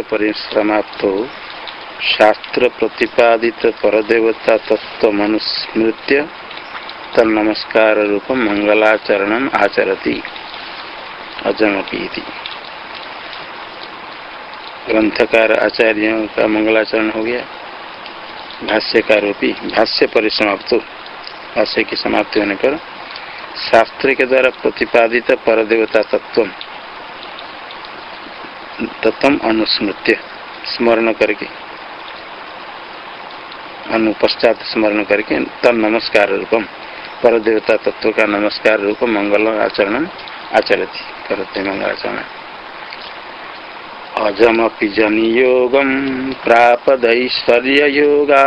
भाष्य परिसमाप्त शास्त्र प्रतिपादित परदेवता तत्व मनुस्मृत्य तन्नमस्कार रूप मंगलाचरण आचरती। अजमपी ग्रंथकार आचार्यों का मंगलाचरण हो गया। भाष्यकार रूपी भाष्य परिसमाप्त। भाष्य की समाप्ति होने पर शास्त्र के द्वारा प्रतिपादित परदेवता तत्व तत्व अनुस्मृत्य, स्मरण करके। अनुपश्चात स्मरण करके तब नमस्कार रूपम पर देवता तत्व का नमस्कार रूप मंगल आचरण आचरती, करते मंगलाचरण अजमपि जनियोगम प्रापदैश्वर्य योगा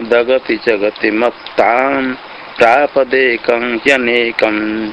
दगति जगति मत्ता प्रापदेकं ह्यनेकम्।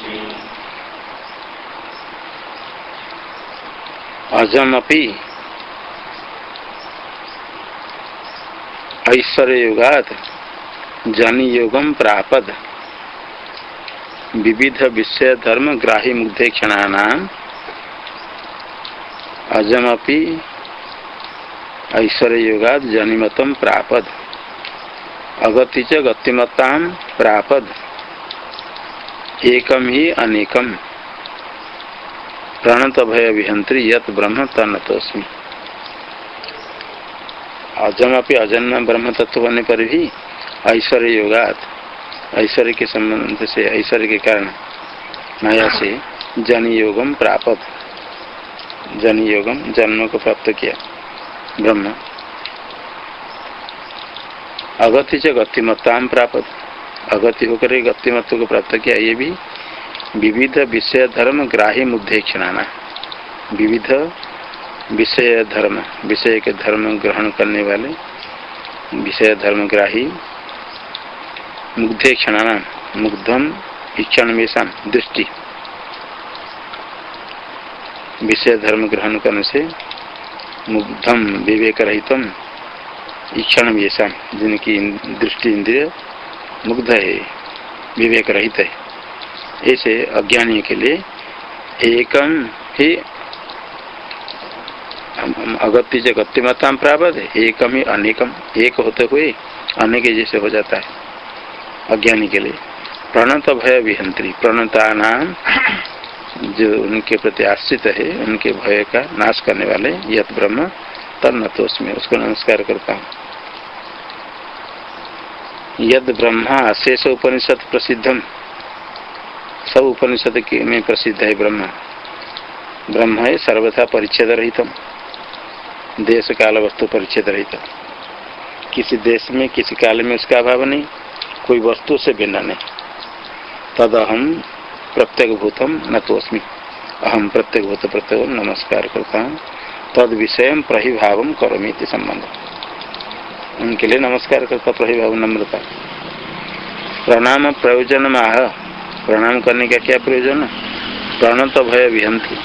अजमपि ऐश्वर्य युगात जन योगम प्रापद। विविध विषय धर्म ग्राही मुग्धे क्षणानाम अजमपि ऐश्वर्य युगात प्रापद। अगति च गतिमत्ता प्रापद। एकम ही अनेकम। प्रणत भय विहंत्री यत ब्रह्म तन्नतोस्मी अजम अपनी अजन्म ब्रह्म तत्व होने पर भी ऐश्वर्य योगात, ऐश्वर्य के संबंध से, ऐश्वर्य के कारण माया से जन योगम प्राप्त। जन योगम जन्म को प्राप्त किया। ब्रह्म। अगति से गतिमत्ता प्राप्त। अगति होकर गतिमत्व को प्राप्त किया, ये भी विविध विषय धर्म ग्राही मुद्देक्षणाना। विविध विषय धर्म, विषय के धर्म ग्रहण करने वाले, विषय धर्म ग्राही मुग्धे क्षणाना मुग्धम इक्षण मेषा दृष्टि। विषय धर्म ग्रहण करने से मुग्धम विवेक रहितम ईक्षण वेशा जिनकी दृष्टि इंद्रिय मुग्ध है विवेक रहित है। ऐसे अज्ञानी के लिए एकम ही अगत्य जो गतिमत्ता प्राप्त है एकम ही अनेकम एक होते हुए अनेक जैसे हो जाता है अज्ञानी के लिए। प्रणत भय विहंत्री। प्रणता नाम जो उनके प्रति आश्रित है, उनके भय का नाश करने वाले यत ब्रह्म तब न तो उसमें उसको नमस्कार करता हूँ। यद ब्रह्मा, शेष उपनिषद प्रसिद्धम। सब उपनिषद में प्रसिद्ध है ब्रह्म। ब्रह्म है सर्वथा परिच्छेद रहितम देश काल वस्तु परिच्छेद रहित किसी देश में, किसी काल में उसका अभाव नहीं, कोई वस्तु से भिन्न नहीं। तद अहम प्रत्येक भूतम न तो अस्मी अहम प्रत्येक भूत प्रत्येक नमस्कार करता हूँ। तद विषय प्रहिभाव करोमी संबंध। उनके लिए नमस्कार करता प्रहिभाव नम्रता। प्रणाम प्रयोजन माह प्रणाम करने का क्या प्रयोजन प्रणत भय विहंती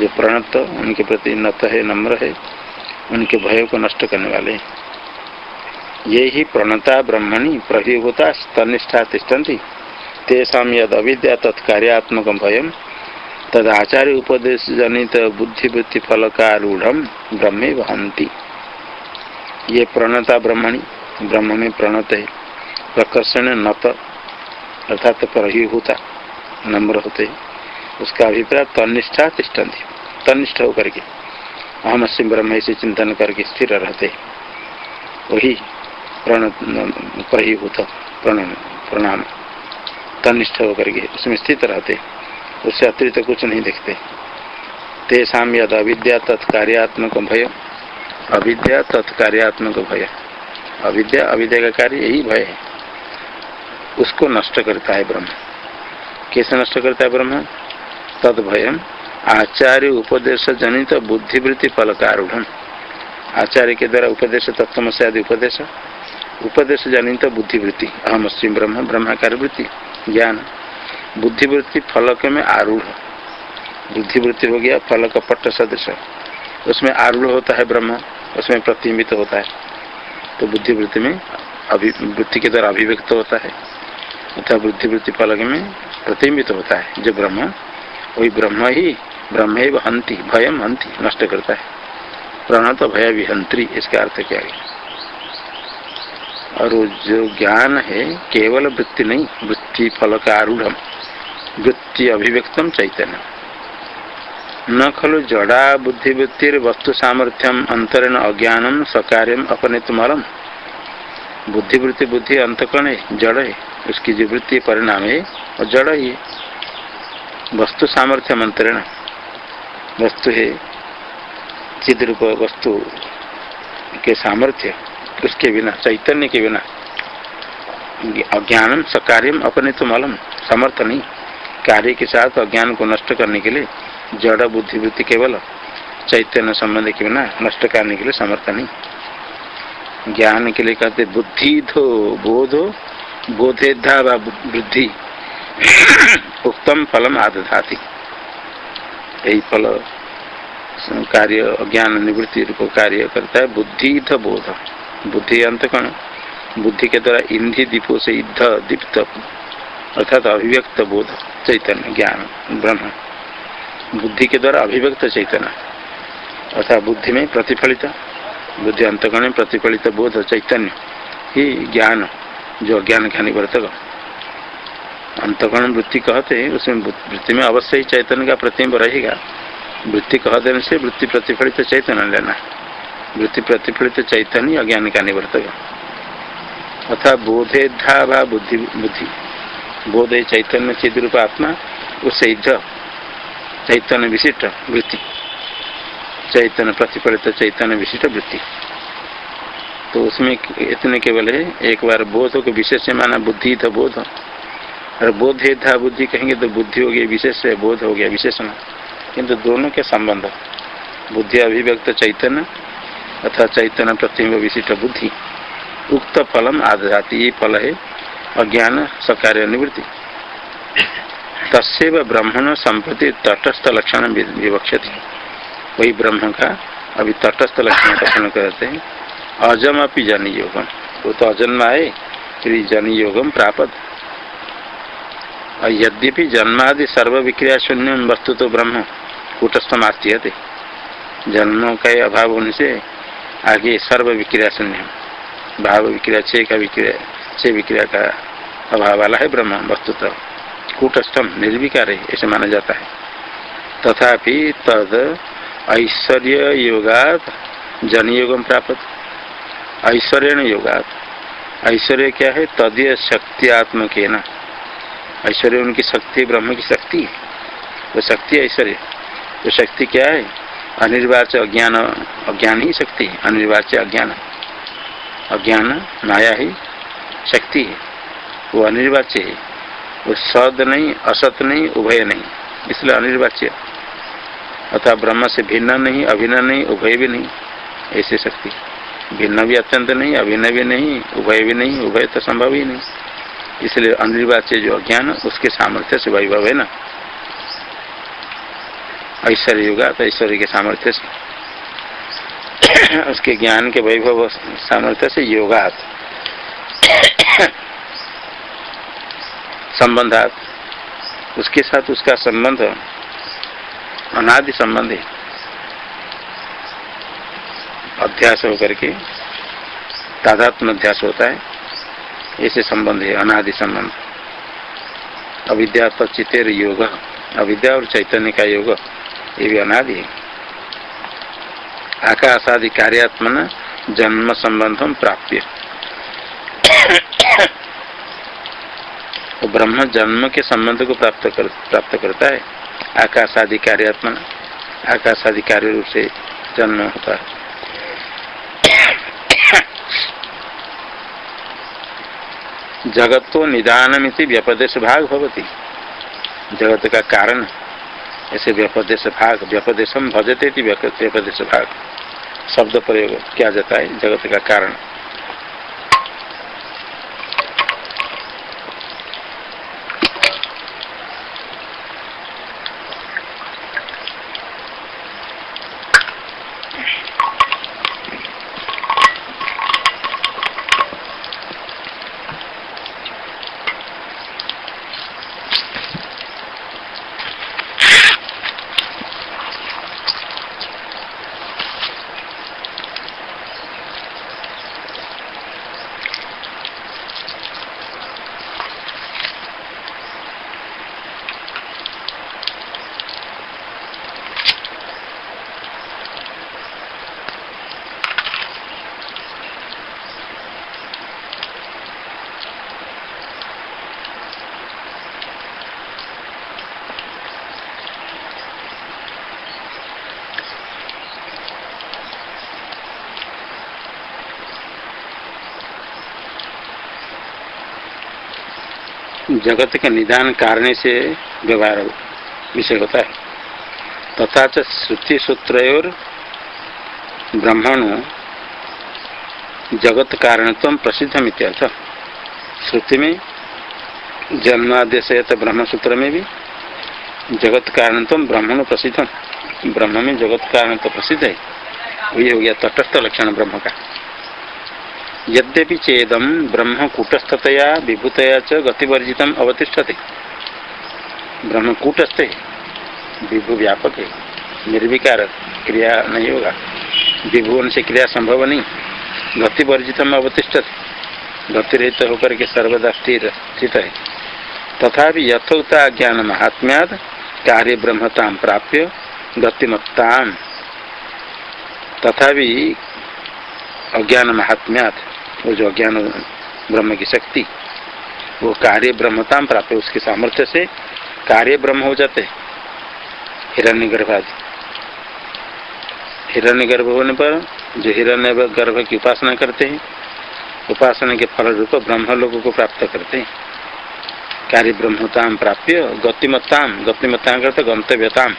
जो प्रणत उनके प्रति नत है, नम्र है, उनके भय को नष्ट करने वाले ये ही प्रणता ब्रह्मणि प्रभिभूता तनिष्ठा तिष्ठन्ति। तेषा यद अविद्या तत्कार्यात्मक भय तदाचार्य उपदेश जनित बुद्धिवृत्ति फल का रूढ़ ब्रह्मे वहंती ये प्रणता ब्रह्मणि, ब्रह्म में प्रणत है। प्रकर्षण नत अर्थात प्रहिभूता नम्र होते उसका अभिप्राय तनिष्ठा तिष्ठन्ति तनिष्ठ होकर के। अहम से ब्रह्म से चिंतन करके स्थिर रहते वही प्रण प्रहिभूत प्रणाम प्रणाम। तनिष्ठ होकर के उसमें स्थित रहते उससे अतिरिक्त कुछ नहीं देखते। तेषा यद अविद्या तत्कार्यात्मक भय। अविद्या तत्कार्यात्मक भय। अविद्या अविद्या का कार्य यही भय है। उसको नष्ट करता है ब्रह्म। कैसे नष्ट करता है ब्रह्म? तद भयम आचार्य उपदेश जनित बुद्धिवृत्ति फल का आरूढ़ आचार्य के द्वारा उपदेश तत्व से आदि उपदेश। उपदेश जनित बुद्धिवृत्ति। अहम श्री ब्रह्म, ब्रह्माकार वृत्ति, ज्ञान। बुद्धिवृत्ति फलक में आरूढ़। बुद्धिवृत्ति हो गया फलक पट्ट सदृश। उसमें आरूढ़ होता है ब्रह्म, उसमें प्रतिबिंबित होता है। तो बुद्धिवृत्ति में वृत्ति के द्वारा अभिव्यक्त होता है। अथवा बुद्धिवृत्ति फलक में प्रतिबिंबित होता है। जो ब्रह्म, वही ब्रह्म ही ब्रह्म हंति भयम हंति नष्ट करता है। प्रण तो भय विहंत्री इसका अर्थ क्या है? और जो ज्ञान है, केवल वृत्ति नहीं वृत्ति फल का आरूढ़ वृत्ति अभिव्यक्तम चैतन्य न खलु जड़ा बुद्धिवृत्तिर वस्तु सामर्थ्यम, अंतरण अज्ञानम, सकार्यम अपने तुमरम बुद्धिवृत्ति बुद्धि अंतकरण है जड़ है उसकी जो वृत्ति परिणाम है और जड़ ही है। वस्तु सामर्थ्यम अंतरण वस्तु है चिद रूप वस्तु के सामर्थ्य, उसके बिना, चैतन्य के बिना। अज्ञानम सकार्यम अपने तो मलम, समर्थ नहीं। कार्य के साथ अज्ञान को नष्ट करने के लिए जड़ बुद्धिवृत्ति केवल चैतन्य संबंध के बिना नष्ट करने के लिए समर्थ नहीं। ज्ञान के लिए कहते बुद्धि धो, बोधो बोधेधा वृद्धि उत्तम फलम आदधाती। यही फल कार्य, अज्ञान, निवृत्ति रूप कार्य करता है बुद्धि ध बोध। बुद्धि अंतकण बुद्धि के द्वारा इंधि दीपो से इध दीप्त, अर्थात अभिव्यक्त बोध, चैतन्य, ज्ञान, ब्रह्म। बुद्धि के द्वारा अभिव्यक्त चैतन्य। अर्थात बुद्धि में प्रतिफलित, बुद्धि अंतकण में प्रतिफलित बोध, चैतन्य। ही ज्ञान। जो अज्ञान का निवर्तक अंतकरण वृत्ति कहते हैं, उसमें वृत्ति में अवश्य ही चैतन्य का प्रतिम्ब रहेगा। वृत्ति कह देने से वृत्ति प्रतिफलित चैतन्य लेना वृत्ति प्रतिफलित चैतन्य अज्ञान का निवर्तक अथा बोधे धा बुद्धि बुद्धि। बोध चैतन्य चिद रूप आत्मा उससे चैतन्य विशिष्ट वृत्ति। चैतन्य प्रतिफलित चैतन्य विशिष्ट वृत्ति। तो उसमें इतने केवल है, एक बार बोध को विशेष माना बुद्धि था बोध और बोध था बुद्धि कहेंगे तो बुद्धि हो गई, विशेष बोध हो गया विशेषण किंतु दोनों के संबंध बुद्धि अभिव्यक्त चैतन्य अथवा चैतन्य प्रतिम्ब विशिष्ट बुद्धि। उक्त फलम आदि ये फल है, अज्ञान सकार्य निवृत्ति। तस्व ब्रह्मण संप्रति तटस्थ लक्षण विवक्षति। वही ब्रह्म का अभी तटस्थ लक्षण कथन करते हैं। अजम अपनी जन योगम वो तो अजन्म आए फिर जन योगम प्राप्त यद्यपि जन्मादि सर्व विक्रिया शून्य वस्तु तो ब्रह्म कूटस्थम आस्ती जन्मों का अभाव होने से आगे सर्व विक्रिया शून्य भाव विक्रिया छः का विक्रिया छः विक्रिया का अभाव वाला है ब्रह्म, वस्तुतः। कूटस्थम निर्विकार है ऐसे माना जाता है। तथापि तद ऐश्वर्य योगात जनयोगम प्राप्त ऐश्वर्य योगात। ऐश्वर्य क्या है? तदीय शक्तियात्मक है ना। ऐश्वर्य उनकी शक्ति, ब्रह्म की शक्ति वो शक्ति ऐश्वर्य। वो शक्ति क्या है? अनिर्वाच्य अज्ञान अज्ञान ही शक्ति है। अनिर्वाच्य अज्ञान। अज्ञान, माया ही शक्ति है। वो अनिर्वाच्य है। वो सद नहीं, असत नहीं, उभय नहीं। इसलिए अनिर्वाच्य। अथवा ब्रह्म से भिन्न नहीं, अभिन्न नहीं, उभय भी नहीं। ऐसी शक्ति। भिन्न भी अत्यंत नहीं, अभिन्न भी नहीं, उभय भी नहीं, उभय तो संभव ही नहीं। इसलिए अनिर्वाच्य जो अज्ञान, उसके सामर्थ्य से वैभव है ना। ऐश्वर्य युगा तो ऐश्वर्य के सामर्थ्य से। उसके ज्ञान के वैभव सामर्थ्य से योगात। संबंधात। उसके साथ उसका संबंध, अनादि संबंध है। अध्यास होकर के तादात्म अध्यास होता है। ऐसे संबंध है, अनादि संबंध। अविद्या तचितेर योग, अविद्या और चैतन्य का योग, ये भी अनादि है। आकाशादि कार्यात्मन जन्म संबंधम प्राप्य। तो ब्रह्म जन्म के संबंध को प्राप्त कर, प्राप्त करता है। आकाश आदि कार्यात्मन, आकाशादि कार्य रूप से जन्म होता है। जगत तो निदान व्यपदेश भाग भवती। जगत का कारण, ऐसे व्यपदेश भाग व्यपदेशम भजते व्यपदेश भाग शब्द प्रयोग किया जाता है, जगत का कारण। जगत के निदान कारण से व्यवहार विषय होता है। तथा च श्रुति सूत्र और ब्रह्मण जगत कारणत्व प्रसिद्ध मित्यर्थ। श्रुति में जन्मादेश तो ब्रह्म सूत्र में भी जगत कारणत्व ब्रह्मण प्रसिद्ध। ब्रह्म में जगत कारण तो प्रसिद्ध है। वही हो गया तटस्थ लक्षण ब्रह्म का। यद्यपि चेदम ब्रह्म कूटस्थतया विभूतया च गतिवर्जित अवतिष्ठते। ब्रह्म कूटस्थ विभु व्यापक है निर्विकार क्रिया नहीं होगा विभुवन से क्रिया संभव नहीं। गतिवर्जित अवतिष्ठते। गति रहित होकर के सर्वदा स्थिर स्थित है। तथा यथोक्ता ज्ञान महात्म्याद कार्य ब्रह्मता प्राप्य गतिमत्ता तथा अज्ञान महात्म्यात वो जो अज्ञान ब्रह्म की शक्ति, वो कार्य ब्रह्मता प्राप्त उसके सामर्थ्य से कार्य ब्रह्म हो जाते हिरण्य गर्भ आदि हिरण्य गर्भ होने पर जो हिरण्य गर्भ की उपासना करते हैं, उपासना के फल रूप ब्रह्म लोगों को प्राप्त करते हैं। कार्य ब्रह्मताम प्राप्य गतिमत्ताम। गतिमत्ता करते गंतव्यताम।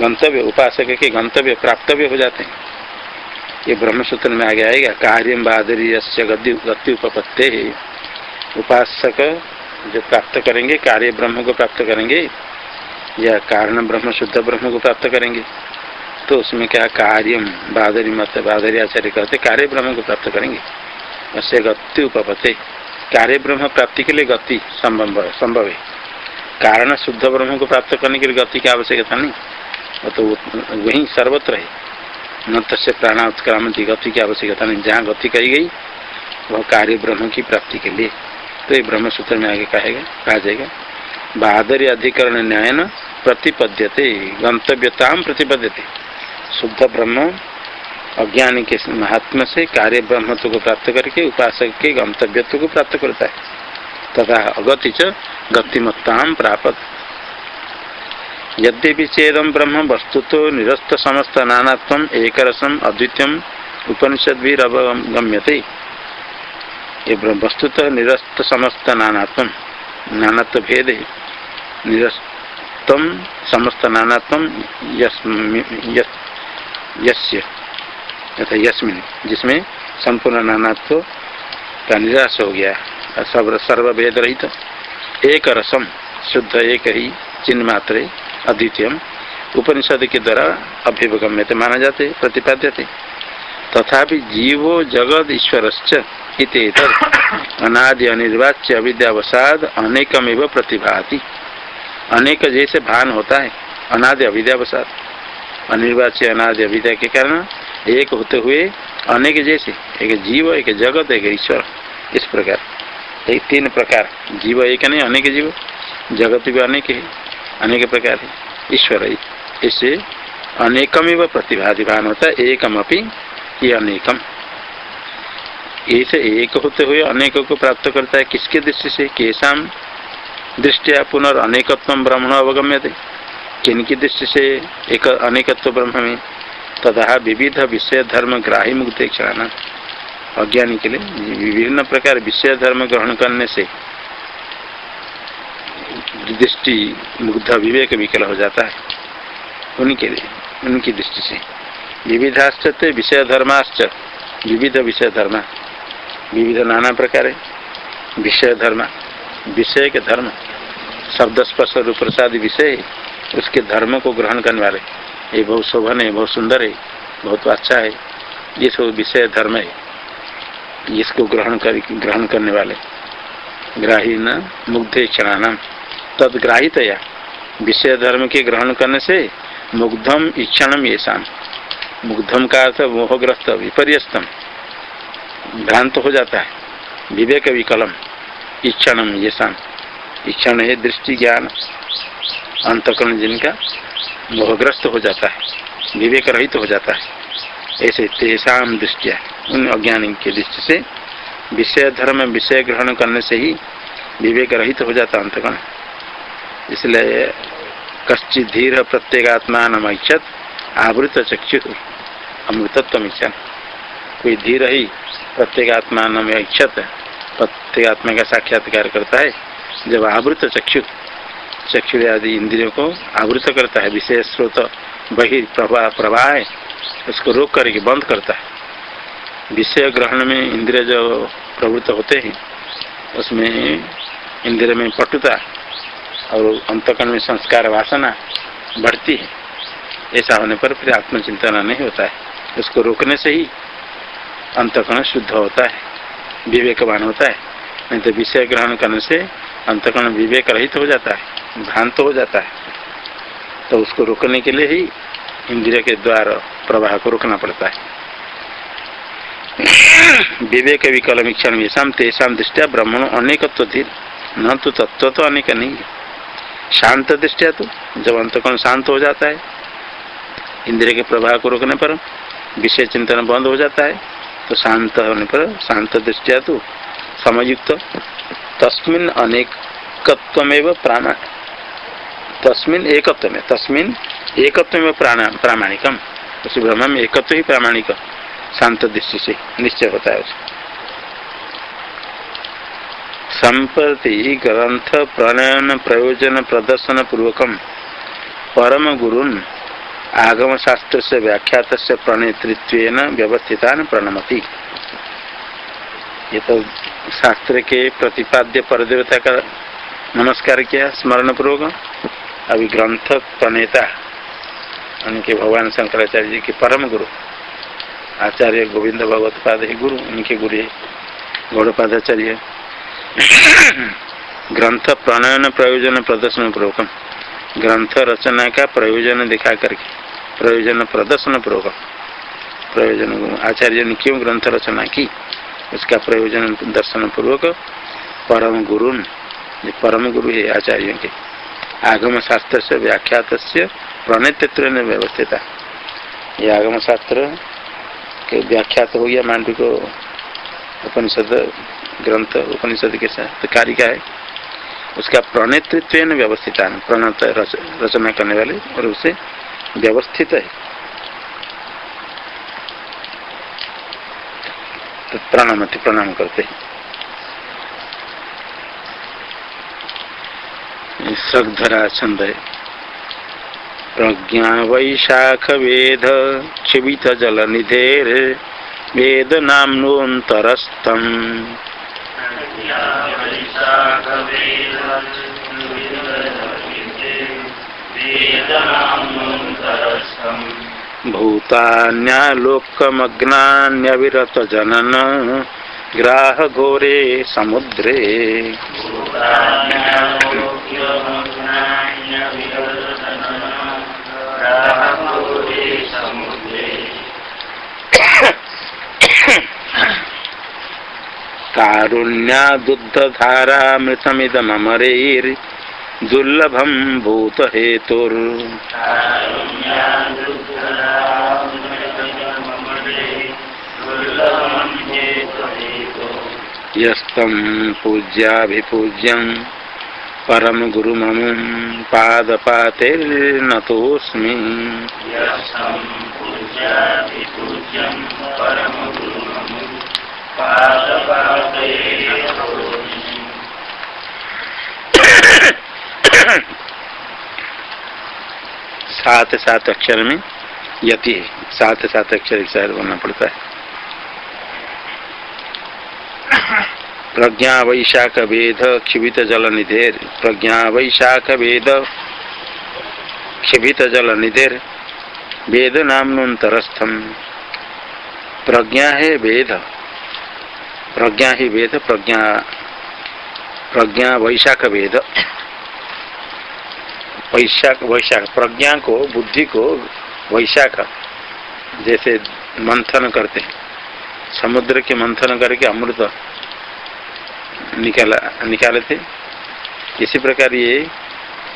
गंतव्य उपासक के गंतव्य प्राप्तव्य हो जाते हैं। ये ब्रह्मसूत्र में आगे आएगा कार्य बादरी गति गति उपपत्ते। उपासक जो प्राप्त करेंगे, कार्य ब्रह्म को प्राप्त करेंगे, या कारण ब्रह्म, शुद्ध ब्रह्म को प्राप्त करेंगे तो उसमें क्या कार्यम बादरी मत बादरी आचार्य कहते कार्य ब्रह्म को प्राप्त करेंगे। उससे गति उपपत्ते। कार्य ब्रह्म प्राप्ति के लिए गति संभव संभव है। कारण शुद्ध ब्रह्म को प्राप्त करने के लिए गति की आवश्यकता नहीं। तो वही सर्वत्र है। न तस्य प्राणात्क्रांति गति की आवश्यकता नहीं, जहाँ गति कही गई, वह कार्य ब्रह्म की प्राप्ति के लिए। तो ये ब्रह्म सूत्र में आगे कहेगा, कहा जाएगा बहादुरी अधिकरण न्याय न प्रतिपद्यते गंतव्यता प्रतिपद्यते। शुद्ध ब्रह्म, अज्ञानी के महात्मा से कार्य ब्रह्मत्व को प्राप्त करके, उपासक के गंतव्यत्व को प्राप्त करता है। तथा अगति च गतिमत्ता प्राप्त। यद्यपि चेदम ब्रह्म वस्तु तो निरस्त समस्त नानात्म एक रसम अद्वितीय उपनिषद भी अवगम्यते ये वस्तुतः निरस्त समस्त नानात्म नानात्व भेद निरस्तम समस्त नानात्म यस्य तथा यस्मिन, जिसमें संपूर्ण नानात्व का निराश हो गया। सर्व सर्वभेद रहित एक रसम शुद्ध एक ही चिन्ह मात्र अद्वितीय उपनिषद के द्वारा अभ्युपगम्यते माना जाते प्रतिपाद्य थे तथा जीवो जगद ईश्वर अनादि अनिर्वाच्य अविद्यावसाद अनेकमेव प्रतिभाति। अनेक जैसे भान होता है, अनादि अविद्यावसाद। अनिर्वाच्य अनादि अविद्या के कारण एक होते हुए अनेक जैसे, एक जीव, एक जगत एक ईश्वर, इस प्रकार। एक तीन प्रकार। जीव एक नहीं, अनेक जीव। जगत भी अनेक है। अनेक प्रकार है। ईश्वर इससे अनेकम एवं प्रतिभादिभान होता है। एकम अपनी ये अनेकम। ऐसे एक होते हुए अनेकों को प्राप्त करता है। किसके दृष्टि से? केशाम दृष्टिया पुनर्नेकत्व ब्रह्मण अवगम्य थे किनकी दृष्टि से? एक अनेकत्व ब्रह्म में तथा विविध विषय धर्म ग्राही मुक्त क्षण अज्ञानी के लिए विभिन्न प्रकार विषय धर्म ग्रहण करने से दृष्टि, मुग्ध विवेक विकल हो जाता है। उनके उनकी दृष्टि से। विविधाश्च विषय धर्माश्च विविध विषय धर्म विविध नाना प्रकार है। विषय धर्म विषय के धर्म। शब्द स्पर्श रूप प्रसाद विषय। उसके धर्म को ग्रहण करने वाले। ये बहुत शोभन है, बहुत सुंदर है, बहुत अच्छा है। ये सब विषय धर्म है। इसको ग्रहण कर, ग्रहण करने वाले। ग्राही न मुग्ध क्षणानाम। तदग्राहितया। विषय धर्म के ग्रहण करने से मुग्धम इक्षणम ये शाम मुग्धम का अर्थ मोहग्रस्त, विपर्यस्तम। भ्रांत हो जाता है। विवेक विकलम इक्षणम ये शाम इक्षण है दृष्टि ज्ञान, अंतकरण जिनका मोहग्रस्त हो जाता है विवेक रहित तो हो जाता है। ऐसे तेषा दृष्टिया, उन अज्ञानी की दृष्टि से विषय धर्म विषय ग्रहण करने से ही विवेक रहित तो हो जाता अंतकरण। इसलिए कश्चित धीर प्रत्येगात्मा नमक्षत आवृत चक्षु अमृतत्व इच्छा कोई धीर ही प्रत्येगात्मा नम इच्छत प्रत्येगात्मा का साक्षात्कार करता है, जब आवृत चक्षु चक्षु आदि इंद्रियों को आवृत करता है, विशेष स्रोत बहिर् प्रवाह प्रवाह है उसको रोक करके बंद करता है। विषय ग्रहण में इंद्रिय जो प्रवृत्त होते हैं, उसमें इंद्रिय में पटुता और अंतकरण में संस्कार वासना बढ़ती है। ऐसा होने पर फिर आत्मचिंतन नहीं होता है। उसको रोकने से ही अंतकरण शुद्ध होता है, विवेकवान होता है। नहीं तो विषय ग्रहण करने से अंतकरण विवेक रहित हो जाता है, भ्रांत हो जाता है। तो उसको रोकने के लिए ही इंद्रिय के द्वारा प्रवाह को रोकना पड़ता है। विवेक विकल क्षण येषाम तेषाम दृष्टिया ब्रह्मण अनेकत्व धीर। न तो तत्व तो अनेक नहीं है। शांत दृष्टिया तो जब अंतकरण शांत हो जाता है। इंद्रिय के प्रभाव को रोकने पर विषय चिंतन बंद हो जाता है। तो शांत होने पर शांत दृष्टिया तो समयुक्त। तस्मिन अनेकत्व प्राण, तस्मिन एकत्व में तस्मिन एकत्व में प्रामाणिकम। उस ब्रह्म में एकत्व ही प्रामाणिक। शांत दृष्टि से निश्चय होता है उसको संप्रति ग्रंथ प्रणयन प्रयोजन प्रदर्शन पूर्वक परम गुरु आगम शास्त्र से व्याख्यात से प्रणेतृत्व व्यवस्थिता प्रणमति। ये तो शास्त्र के प्रतिपाद्य परदेवता का नमस्कार किया स्मरण पूर्वक अभी ग्रंथ प्रणेता, उनके भगवान शंकराचार्य जी के परम गुरु। आचार्य गोविंद भगवत पाद गुरु, उनके गुरु गौड़पादाचार्य ग्रंथ प्रणयन, प्रयोजन, प्रदर्शन पूर्वक ग्रंथ रचना का प्रयोजन दिखा करके। प्रयोजन, प्रदर्शन पूर्वक प्रयोजन आचार्य ने क्यों ग्रंथ रचना की? उसका प्रयोजन, दर्शन पूर्वक परम गुरु परम गुरु है आचार्य के। आगम शास्त्र से व्याख्यात से प्रणित्व ने व्यवस्थित ये आगम शास्त्र के व्याख्यात हो गया मांडू को उपनिषद ग्रंथ, उपनिषद के साथ। कारिका है? उसका प्रणेतृत्व व्यवस्थित प्रणत रचना करने वाले, और उसे व्यवस्थित है। तो प्रणामति प्रणाम करते हैं। छंद है। प्रज्ञा वैशाख वेद क्षिबित जल निधेर, वेद नामनोन्तरस्तम भूतान्यालोकमग्नान्यविरत जनन ग्राह घोरे समुद्रे कारुण्यादुग्धारामृतमिदमरेर् दुर्लभम भूत हेतुर यस्तम पूज्याभिपूज्यं परम गुरुमम पादपातेर्नतोऽस्मि। परम सात सात अक्षर में यति सात सात अक्षर एक शहर बनना पड़ता है। प्रज्ञा वैशाख वेद क्षिभित जल निधेर। प्रज्ञा वैशाख वेद क्षिभित जल निधेर। वेद नामनोतरस्थम प्रज्ञा है वेद प्रज्ञा ही वेद, प्रज्ञा प्रज्ञा वैशाख वेद। वैशाख वैशाख, प्रज्ञा को, बुद्धि को वैशाख, जैसे मंथन करते हैं। समुद्र के मंथन करके अमृत निकाला निकाले थे इसी प्रकार ये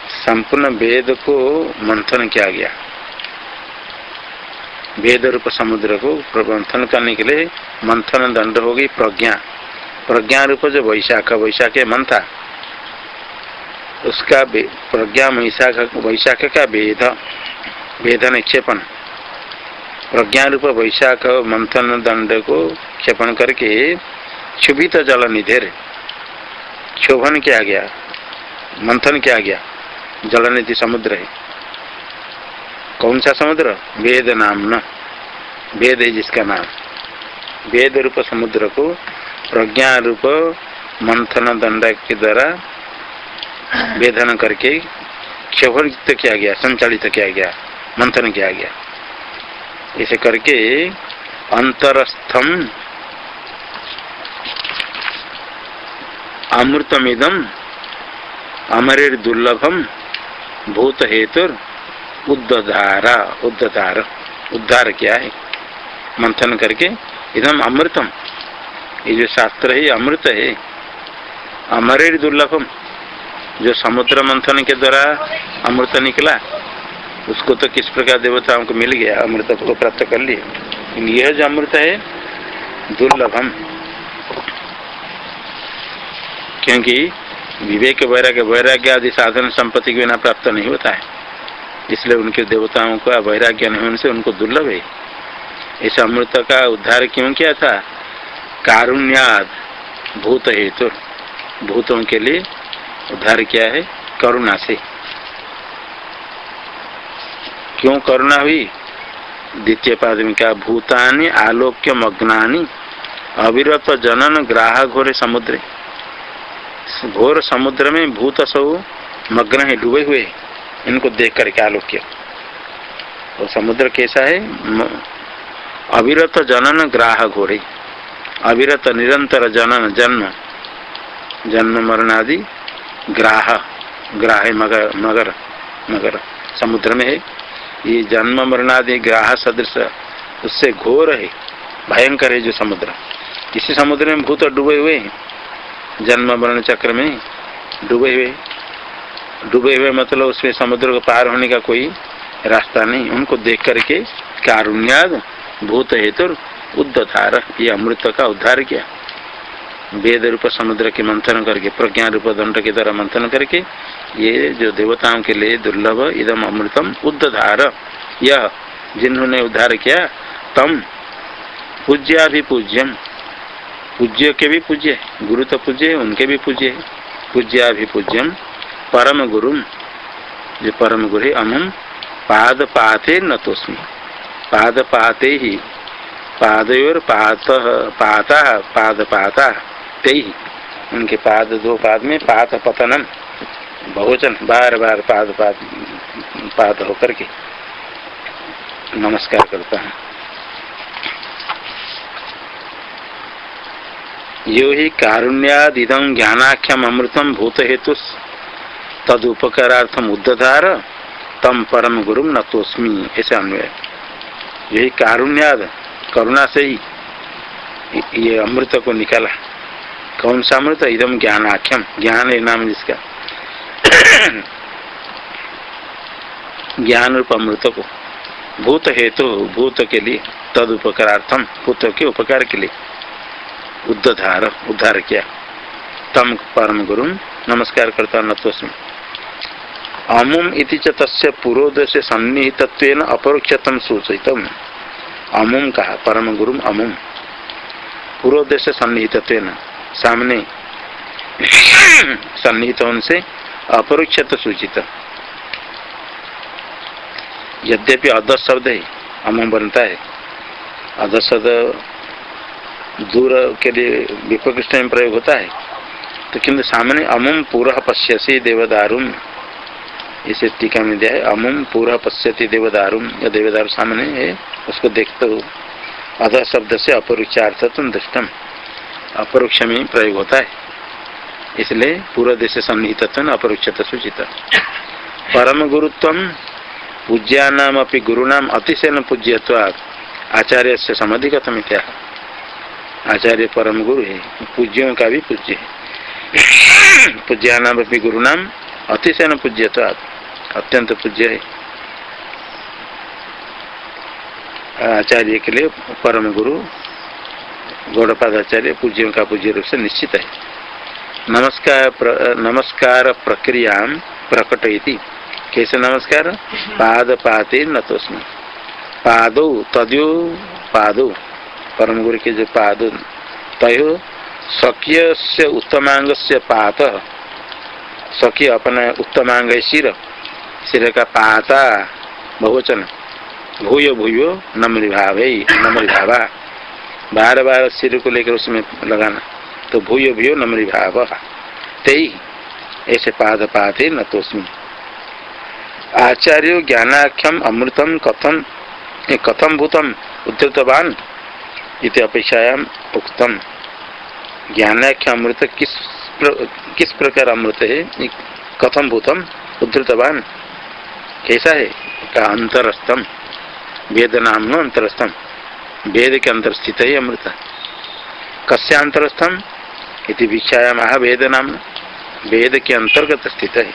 संपूर्ण वेद को मंथन किया गया। वेद रूप समुद्र को मंथन करने के लिए मंथन दंड होगी प्रज्ञा। प्रज्ञा रूप जो वैशाख वैशाख मंथा। उसका प्रज्ञा वैशाख वैशाख का वेद वेद निक्षेपण। प्रज्ञा रूप वैशाख मंथन दंड को क्षेपण करके क्षुभित जल निधेर। क्षोभन किया गया, मंथन किया गया। जल निधि समुद्र है। कौन सा समुद्र? वेद नाम न वेद है जिसका नाम। वेद रूप समुद्र को प्रज्ञा रूप मंथन दंड के द्वारा वेदन करके क्षोभित किया गया, संचालित किया गया, मंथन किया गया। इसे करके अंतरस्थम अमृतमिदम अमरेर दुर्लभम भूत हेतु उद्धारा, उद्धार उद्धार क्या है? मंथन करके एकदम अमृतम। ये जो शास्त्र है अमृत है। अमरे दुर्लभम। जो समुद्र मंथन के द्वारा अमृत निकला, उसको तो किस प्रकार देवताओं को मिल गया? अमृत को प्राप्त कर लिया। यह जो अमृत है, दुर्लभम। क्योंकि विवेक, वैराग्य वैराग्य आदि साधन संपत्ति के बिना प्राप्त नहीं होता है। इसलिए उनके देवताओं का वैराग्य नहीं होने से उनको दुर्लभ है। इस अमृत का उद्धार क्यों किया था? कारुण्याद, भूत हेतु। तो भूतों के लिए उद्धार किया है करुणा से। क्यों करुणा हुई? द्वितीय पाद में क्या भूतानि आलोक्य मग्नानी अविरत जनन ग्राह घोर समुद्र। घोर समुद्र में भूत सब मग्न है, डूबे हुए। इनको देख करके आलोक्य और समुद्र कैसा है? अविरत जनन ग्राह घोड़े अविरत निरंतर जनन, जन्म जन्म मरण आदि ग्राह ग्राह मगर मगर मगर, समुद्र में है। ये जन्म मरण आदि ग्राह सदृश, उससे घोर है, भयंकर है जो समुद्र। इसी समुद्र में भूत डूबे हुए हैं। जन्म मरण चक्र में डूबे हुए डूबे हुए मतलब उसमें समुद्र को पार होने का कोई रास्ता नहीं। उनको देख करके कारुण्याद भूत हेतु उद्धार ये अमृत का उद्धार किया। वेद रूप समुद्र के मंथन करके, प्रज्ञा रूप दंड के द्वारा मंथन करके, ये जो देवताओं के लिए दुर्लभ, इदम अमृतम उद्धार यह जिन्होंने उद्धार किया, तम पूज्या भी पूज्यम पूज्य के भी पूज्य, गुरु तो पूज्य, उनके भी पूज्य। पूज्या भी पूज्यम परम गुरु जो परम गुरु है अमुम पाद पाते न तोस्मी पाद पाते ही पादयोर पात पाता पाद पाता ते। ही उनके पाद, दो पाद में पात पतनम बहुचन बार बार पाद पाद पाद होकर के नमस्कार करता है। यो ही कारुण्यादिदम ज्ञानाख्यम अमृतम भूत हेतु तद उपकारार्थम उद्धार तम परम गुरु न तोस्मी ऐसे अन्वय यही कारुण्याद करुणा से ही ये अमृत को निकाला। कौन सा अमृत? इदम ज्ञान आख्यम ज्ञान है नाम जिसका। ज्ञान रूप अमृत को। भूत हेतु तो, भूत के लिए तद उपकारार्थम भूत के उपकार के लिए। उद्धार उद्धार किया। तम परम गुरु नमस्कार करता न नत्वस्मी अमुम इति तस्य पुरोदय सन्निहित अपरोक्षतम सूचित अमुम कहा परम गुरु अमुम पुरोदय सन्निहित सामने सन्निहित उनसे अपरोक्षत सूचित। यद्यपि अध शब्द है अम बनता है। अध शब्द दूर के लिए विपकृष्ट में प्रयोग होता है। तो किंतु सामने अमुम पूरा पश्यसी देवदारुम। इसे टीका में दिया है। अमुम पूरा पश्यति देवदारुम। या देवदार सामने है, उसको देखते हो। अध शब्द से अपरोक्षार्थ तुम दृष्टम। अपरोक्ष में प्रयोग होता है। इसलिए पूरा देश सन्निहित अपरोक्ष सूचित। परम गुरुत्व पूज्यानाम अपनी गुरुनाम अतिशय पूज्यवाद आचार्य से समधिगतम इत्या। आचार्य परम गुरु है। पूज्यों का भी पूज्य है। पूज्यानाम अपनी गुरुनाम अतिशय पूज्यवाद अत्यंत पूज्य है। आचार्य के लिए परम गुरु गौड़पादाचार्य पूज्यों का पूज्य रूप से निश्चित है। नमस्कार प्र, नमस्कार प्रक्रिया प्रकट कैसे नमस्कार? पाद पाते नतोस्म। पादो तदो पादो। परम गुरु के जो पादो तय स्वकीय से उत्तमांग से पात। स्वकीय अपना उत्तमांग सिर सिर का पाता बहुवचन। भूय भूयो नम्र भाव नम्र भावा। बार बार सिर को लेकर उसमें लगाना। तो भूय भूयो नम्र भाव। ते ऐसे पाद पाते न तो उसमें। आचार्य ज्ञानाख्यम अमृतम कथम कथम भूतम उद्धतवान इत अपेक्षायाम उक्तम। ज्ञानाख्य अमृत किस प्र, किस प्रकार अमृत है? कथम भूतम उद्धतवान। कैसा है का अंतरस्तम वेद नाम नो अंतरस्थम, वेद के अंतर स्थित है अमृत। कस्य अंतरस्थम? इति भिक्षाया महा वेद नाम वेद के अंतर्गत स्थित है।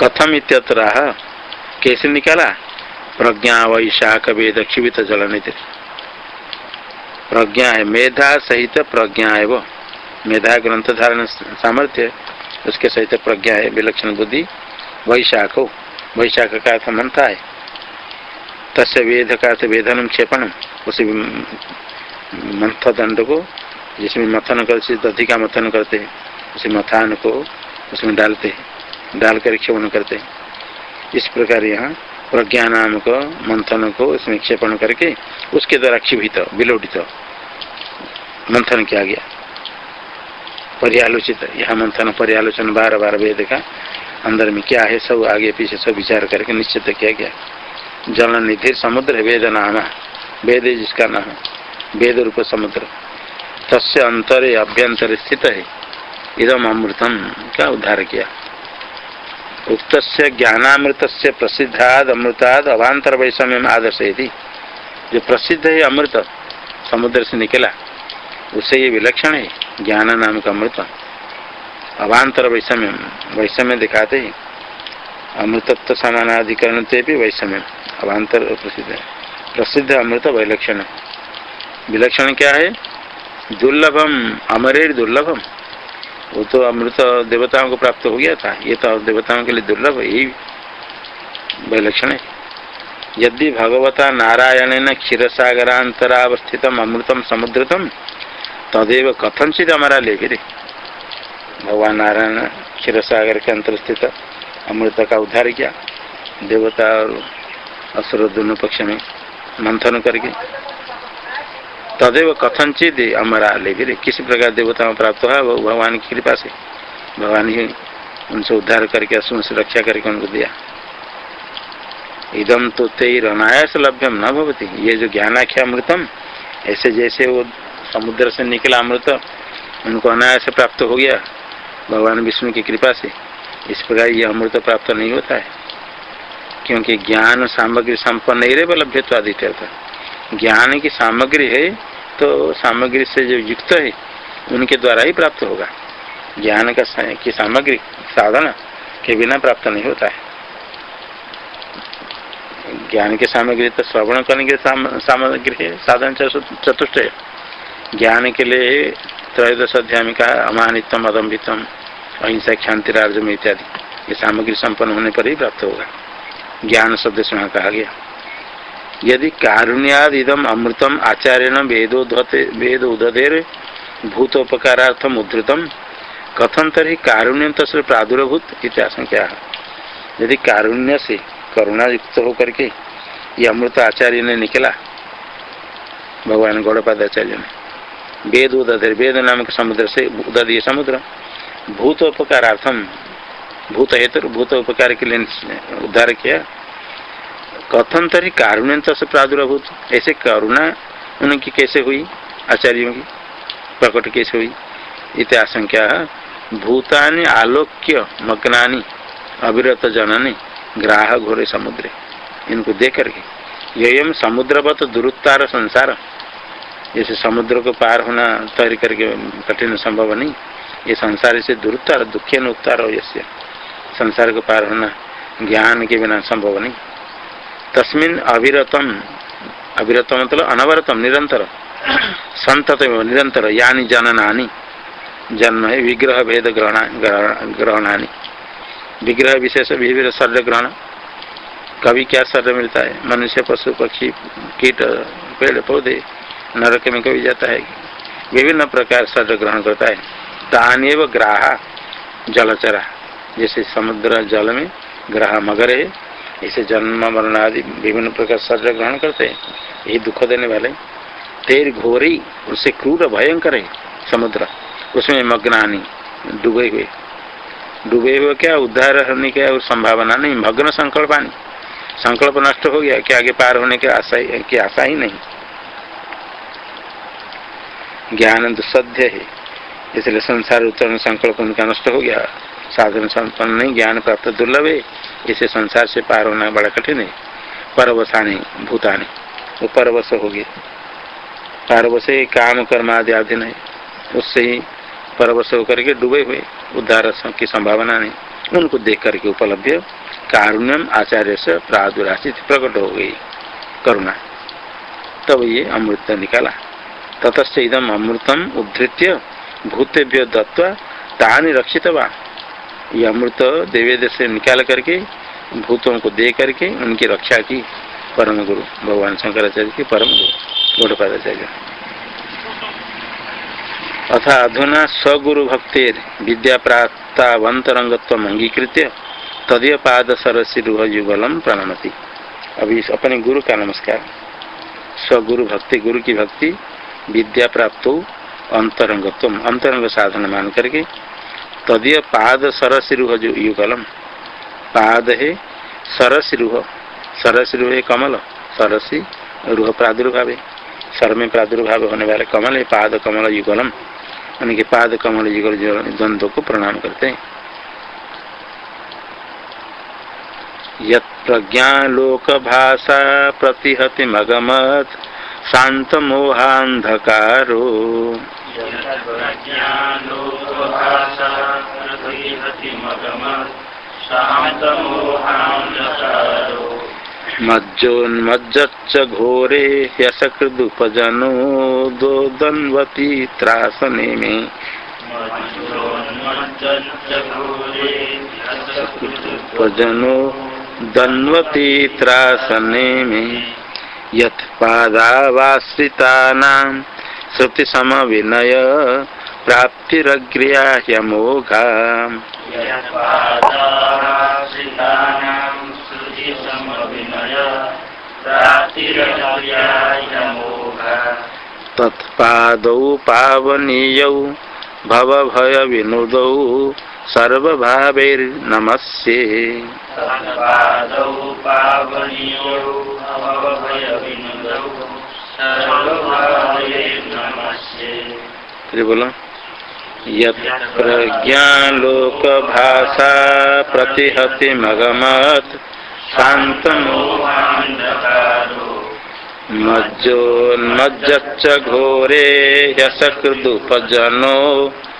कथम इत्यत्र, कैसे निकाला? प्रज्ञा वैशाख वेद क्षिवित जलन प्रज्ञा है मेधा सहित प्रज्ञा है वो। मेधा ग्रंथ धारण सामर्थ्य उसके सहित प्रज्ञा है, विलक्षण बुद्धि। वैशाख हो। वैशाख का अर्थ मनता है। तस्य वेद का अर्थ वेदन क्षेपण। उस मंथ दंड को जिसमें मथन करते दधि का मथन करते हैं, उसी मथान को उसमें डालते हैं। डाल कर क्षेपण करते हैं। इस प्रकार यहाँ प्रज्ञा नाम को, मंथन को उसमें क्षेपण करके, उसके द्वारा क्षिभित, विलोडित, मंथन किया गया। पर्यालोचित यह मंथन पर्यालोचन बार बार वेद का अंदर में क्या है, सब आगे पीछे सब विचार करके निश्चित किया गया। जल निधि समुद्र वेद नाम वेद जिसका नाम वेद रूप समुद्र। तस्य अंतर अभ्यंतर स्थित है, इदम अमृतम का उद्धार किया। उक्त ज्ञानामृत से प्रसिद्धाद अमृताद अभांतर वैषम्य आदर्श यदि जो प्रसिद्ध है अमृत, समुद्र से निकला, उसे ये विलक्षण है। ज्ञान नाम का अमृत। अभांतर वैषम्य वैषम्य दिखाते ही अमृतत्व समानाधिकरण से भी वैषम्य अभांतर प्रसिद्ध है। प्रसिद्ध अमृत वैलक्षण। विलक्षण क्या है? दुर्लभम। अमरेर दुर्लभम। वो तो अमृत देवताओं को प्राप्त हो गया था। ये तो देवताओं के लिए दुर्लभ यही वैलक्षण है। यदि भगवता नारायण क्षीरसागरांतरावस्थित अमृतम समुद्रतम तदेव कथनचित हमारा ले फिर भगवान नारायण क्षीर सागर के अंतर स्थित अमृत का उद्धार किया देवता और असुर दोनों पक्ष में मंथन करके। तदेव कथनचित अमरा ले भी किसी प्रकार देवता में प्राप्त हुआ? भगवान की कृपा से। भगवान ही उनसे उद्धार करके असुर से रक्षा करके उनको दिया। इदम तो तेर अनायास लभ्यम न भवती। ये जो ज्ञानाख्या अमृतम ऐसे जैसे वो समुद्र से निकला अमृत, उनको अनायास प्राप्त हो गया। भगवान विष्णु की कृपा से इस प्रकार ये अमृत प्राप्त नहीं होता है। क्योंकि ज्ञान सामग्री संपन्न नहीं रहे लभ्यत्व आदित्य ज्ञान की सामग्री है तो सामग्री से जो युक्त है, उनके द्वारा ही प्राप्त होगा। ज्ञान का की सामग्री, साधन के बिना प्राप्त नहीं होता है। ज्ञान की सामग्री तो श्रवण करने के सामग्री है, साधन चतुष्ट है। ज्ञान के लिए त्रयोदश अध्याय में अमानितम अदम्बितम अहिंसा क्षांतिरार्जम इत्यादि। ये सामग्री संपन्न होने पर ही प्राप्त होगा। ज्ञान शब्द से वहाँ कहा गया। यदि कारुण्याद इदम अमृतम आचार्य वेदोधते वेद उदधेर भूतोपकारार्थम उद्धृतम कथन तरी कारुण्य तस्वीर प्रादुर्भूत इतिहास क्या यदि कारुण्य से करुणा युक्त होकर के ये अमृत आचार्य ने निकला, भगवान गौड़पाद आचार्य ने वेद उदधर वेद नामक समुद्र से उदय समुद्र। भूत उपकारार्थम भूत हेतु भूत उपकार के लिए उद्धार किया। कथन तरी कारुण्य से प्रादुर्भूत। ऐसे करुणा उनकी कैसे हुई? आचार्यों की प्रकट कैसे हुई? इतिहास संख्या भूतानि आलोक्य मग्नानी, अविरत जननी, ग्राह घोरे समुद्र। इनको देख करके। यम समुद्रवत दुरुत्तार संसार। जैसे समुद्र को पार होना, तैर करके कठिन संभव नहीं। ये संसार से दुरुत्तार दुखे न उत्तार हो जैसे। संसार को पार होना ज्ञान के बिना संभव नहीं। तस्मिन अविरतम। अविरत मतलब अनवरतम, निरंतर। संतत निरंतर, यानी जननानी। जन्म है विग्रह, भेद, ग्रहण ग्रहणानी। विग्रह विशेष, विविध शरीर ग्रहण। कभी क्या शरीर मिलता है? मनुष्य, पशु, पक्षी, कीट, पेड़, पौधे। नरक में कभी जाता है। विभिन्न प्रकार शरीर ग्रहण करता है। तान एव ग्राह जलचरा, जैसे समुद्र जल में ग्राह मगर है, इसे जन्म मरण आदि विभिन्न प्रकार शरीर ग्रहण करते हैं। यही दुख देने वाले। तेर घोरी उससे क्रूर, भयंकर है समुद्र। उसमें मग्नानी डूबे हुए। डूबे हुए क्या? उद्धार होने की और संभावना नहीं। मग्न संकल्पानी। संकल्प नष्ट हो गया। कि आगे पार होने की आशा की आशा ही नहीं। ज्ञान दुसध्य है। इसलिए संसार उत्तरण संकल्प उनका नष्ट हो गया। साधन संपन्न नहीं, ज्ञान प्राप्त दुर्लभ है। इसे संसार से पार होना बड़ा कठिन है। परवसानी, भूतानी, वो परवश हो गए। पारवश काम, कर्म आदि आदि नहीं उससे ही परवश होकर के डूबे हुए, उद्धार की संभावना नहीं। उनको देख करके उपलब्ध कारुण्यम आचार्य से प्रादुराशित प्रकट हो गई। करुणा। तब ये अमृत निकाला। ततच इदम अमृतम उद्धृत्य भूतेभ्य दत्वा तानी रक्षित वा ये अमृत देवेद से निकाल करके भूतों को दे करके, उनकी रक्षा की। परम गुरु भगवान शंकराचार्य की परम गुरु गौड़पादाचार्य अथा अधुना स्वगुरु भक्तिर विद्या प्राप्तावंतरंगत्व अंगीकृत तदीय पाद सरसी रुह युगलम प्रणमति। अभी अपने गुरु का नमस्कार। स्वगुरु भक्ति, गुरु की भक्ति विद्या प्राप्त अंतरंगत्व। अंतरंग अंतरंग साधन मान करके तदीय पाद सरसी रुह युगलम पाद है सरसी रुह सरसी रुह कमल। सरसी रूह प्रादुर्भाव। है सर में प्रादुर्भाव होने वाले कमल है, पाद कमल युगलम उनके पाद कमल जी द्वंद्व को प्रणाम करते हैं। यज्ञालोक भाषा प्रतिहति मगमत शांत मोहांधकारो शांत मज्जोन्मज्ज घोरे यशकृदुपजनो दोदन्वती त्रासने में। पजनो दन्वती त्रासने में। यथ पादावाश्रितानां श्रुति सम विनय प्राप्तिरग्र्याह्यमोघा तत्पादौ पावनीयौ भवभय विनुदौ सर्वभावैर्नमस्ये। बोलो प्रतिहति मगमत शान्तमोहान्धकारो मज्जोन्मज्जच्च घोरे यशकृदुपजनो।